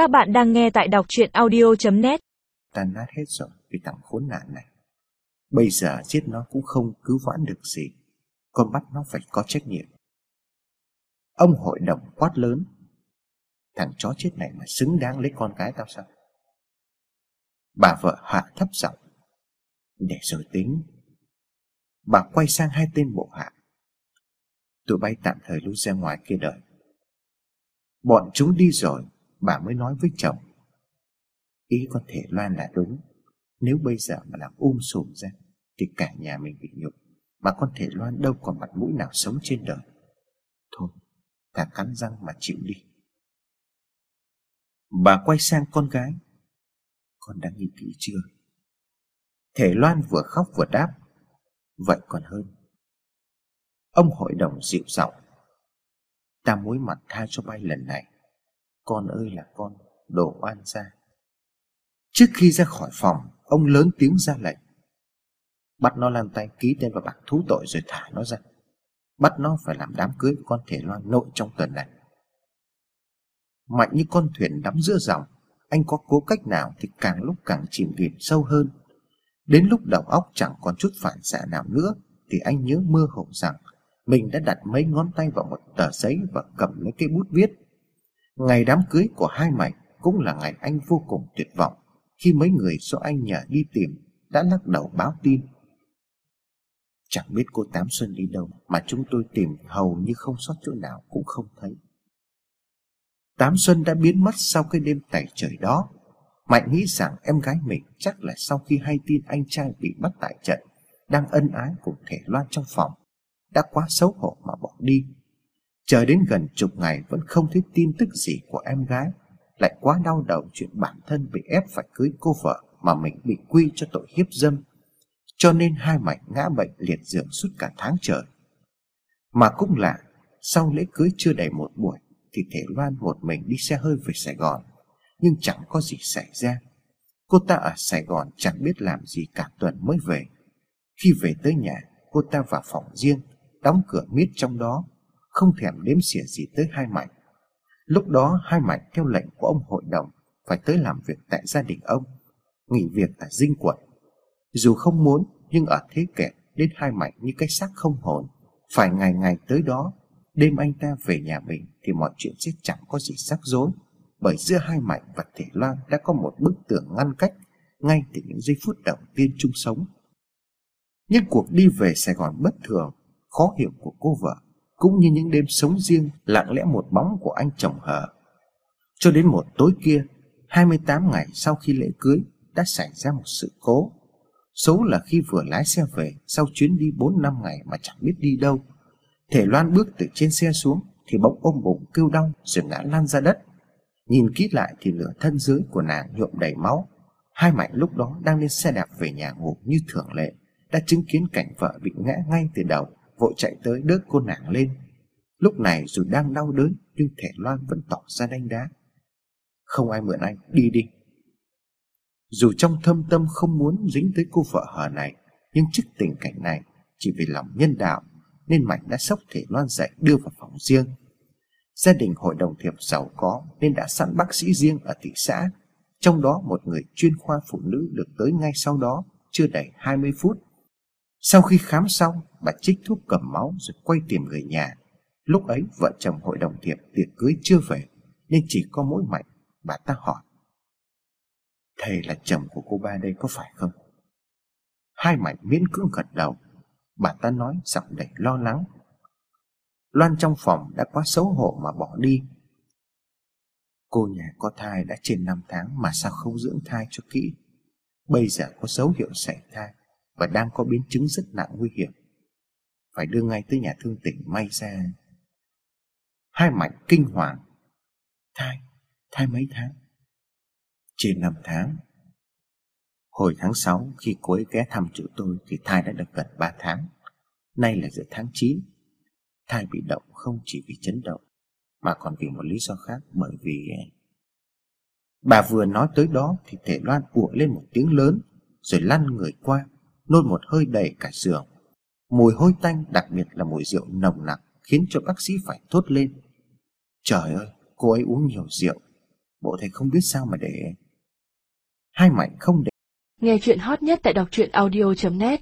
Các bạn đang nghe tại đọc chuyện audio.net ta nát hết rồi vì thằng khốn nạn này. Bây giờ giết nó cũng không cứu vãn được gì. Con bắt nó phải có trách nhiệm. Ông hội đồng quát lớn. Thằng chó chết này mà xứng đáng lấy con gái tao sao? Bà vợ hạ thấp giọng. Để rồi tính. Bà quay sang hai tên bộ hạ. Tụi bay tạm thời lui ra ngoài kia đợi. Bọn chúng đi rồi, bà mới nói với chồng. Ý con thể Loan là đúng. Nếu bây giờ mà làm um sùm ra, thì cả nhà mình bị nhục. Mà con thể Loan đâu còn mặt mũi nào sống trên đời. Thôi, ta cắn răng mà chịu đi. Bà quay sang con gái. Con đã nghĩ kỹ chưa? Thể Loan vừa khóc vừa đáp. Vậy còn hơn. Ông hội đồng dịu giọng Ta mối mặt tha cho bay lần này con ơi là con Đồ oan ra. Trước khi ra khỏi phòng, Ông lớn tiếng ra lệnh. Bắt nó làm tay ký tên vào bảng thú tội rồi thả nó ra. Bắt nó phải làm đám cưới của con thể loan nội trong tuần này. Mạnh như con thuyền đắm giữa dòng, Anh có cố cách nào thì càng lúc càng chìm nghỉm sâu hơn. Đến lúc đầu óc chẳng còn chút phản xạ nào nữa, Thì anh nhớ mơ hồ rằng mình đã đặt mấy ngón tay vào một tờ giấy và cầm lấy cái bút viết. Ngày đám cưới của hai mày cũng là ngày anh vô cùng tuyệt vọng khi mấy người do anh nhờ đi tìm đã lắc đầu báo tin. Chẳng biết cô Tám Xuân đi đâu mà chúng tôi tìm hầu như không sót chỗ nào cũng không thấy. Tám Xuân đã biến mất sau cái đêm tẩy trời đó. Mạnh nghĩ rằng em gái mình chắc là sau khi hay tin anh trai bị bắt tại trận, đang ân ái cùng thể loan trong phòng, đã quá xấu hổ mà bỏ đi. Chờ đến gần chục ngày vẫn không thấy tin tức gì của em gái, lại quá đau đầu chuyện bản thân bị ép phải cưới cô vợ mà mình bị quy cho tội hiếp dâm. Cho nên hai mảnh ngã bệnh liệt giường suốt cả tháng trời. Mà cũng lạ, sau lễ cưới chưa đầy một buổi thì Thể Loan một mình đi xe hơi về Sài Gòn, nhưng chẳng có gì xảy ra. Cô ta ở Sài Gòn chẳng biết làm gì cả tuần mới về. Khi về tới nhà, cô ta vào phòng riêng đóng cửa mít trong đó, không thèm đếm xỉa gì tới hai mạnh. Lúc đó hai mạnh theo lệnh của ông hội đồng phải tới làm việc tại gia đình ông, nghỉ việc ở dinh quận. Dù không muốn nhưng ở thế kẹt đến hai mạnh như cái xác không hồn, phải ngày ngày tới đó, đêm anh ta về nhà mình thì mọi chuyện sẽ chẳng có gì rắc rối, bởi giữa hai mạnh và thể loan đã có một bức tường ngăn cách ngay từ những giây phút đầu tiên chung sống. Nhưng cuộc đi về Sài Gòn bất thường khó hiểu của cô vợ cũng như những đêm sống riêng lặng lẽ một bóng của anh chồng hờ. Cho đến một tối kia, 28 ngày sau khi lễ cưới đã xảy ra một sự cố. Số là khi vừa lái xe về sau chuyến đi 4 năm ngày mà chẳng biết đi đâu. Thể Loan bước từ trên xe xuống thì bỗng ôm bụng kêu đau rồi ngã lăn ra đất. Nhìn kỹ lại thì nửa thân dưới của nàng nhuộm đầy máu. Hai mạnh lúc đó đang lên xe đạp về nhà ngủ như thường lệ, đã chứng kiến cảnh vợ bị ngã ngay từ đầu vội chạy tới đỡ cô nàng lên. Lúc này dù đang đau đớn nhưng thẻ Loan vẫn tỏ ra đanh đá. Không ai mượn anh, đi đi. Dù trong thâm tâm không muốn dính tới cô vợ hờ này, nhưng trước tình cảnh này, chỉ vì lòng nhân đạo, nên Mạnh đã sốc thể Loan dậy đưa vào phòng riêng. Gia đình hội đồng thiệp giàu có nên đã sẵn bác sĩ riêng ở thị xã, trong đó một người chuyên khoa phụ nữ được tới ngay sau đó, chưa đầy 20 phút sau khi khám xong, bà trích thuốc cầm máu rồi quay tìm người nhà. Lúc ấy vợ chồng hội đồng thiệp tiệc cưới chưa về nên chỉ có mỗi Mạnh. Bà ta hỏi. Thầy là chồng của cô ba đây có phải không? Hai Mạnh miễn cưỡng gật đầu. Bà ta nói giọng đầy lo lắng. Loan trong phòng đã quá xấu hổ mà bỏ đi. Cô nhà có thai đã trên 5 tháng mà sao không dưỡng thai cho kỹ? Bây giờ có dấu hiệu sảy thai và đang có biến chứng rất nặng nguy hiểm. Phải đưa ngay tới nhà thương tỉnh may ra. Hai mạnh kinh hoàng. Thai, thai mấy tháng? Trên năm tháng. Hồi tháng 6 khi cô ấy ghé thăm chỗ tôi thì thai đã được gần 3 tháng. Nay là giữa tháng 9. Thai bị động không chỉ vì chấn động mà còn vì một lý do khác bởi vì à, Bà vừa nói tới đó thì thể loan ủa lên một tiếng lớn rồi lăn người qua nôn một hơi đầy cả giường. Mùi hôi tanh đặc biệt là mùi rượu nồng nặc khiến cho bác sĩ phải thốt lên. Trời ơi, cô ấy uống nhiều rượu. Bộ thầy không biết sao mà để Hai mảnh không để Nghe chuyện hot nhất tại đọc truyện audio.net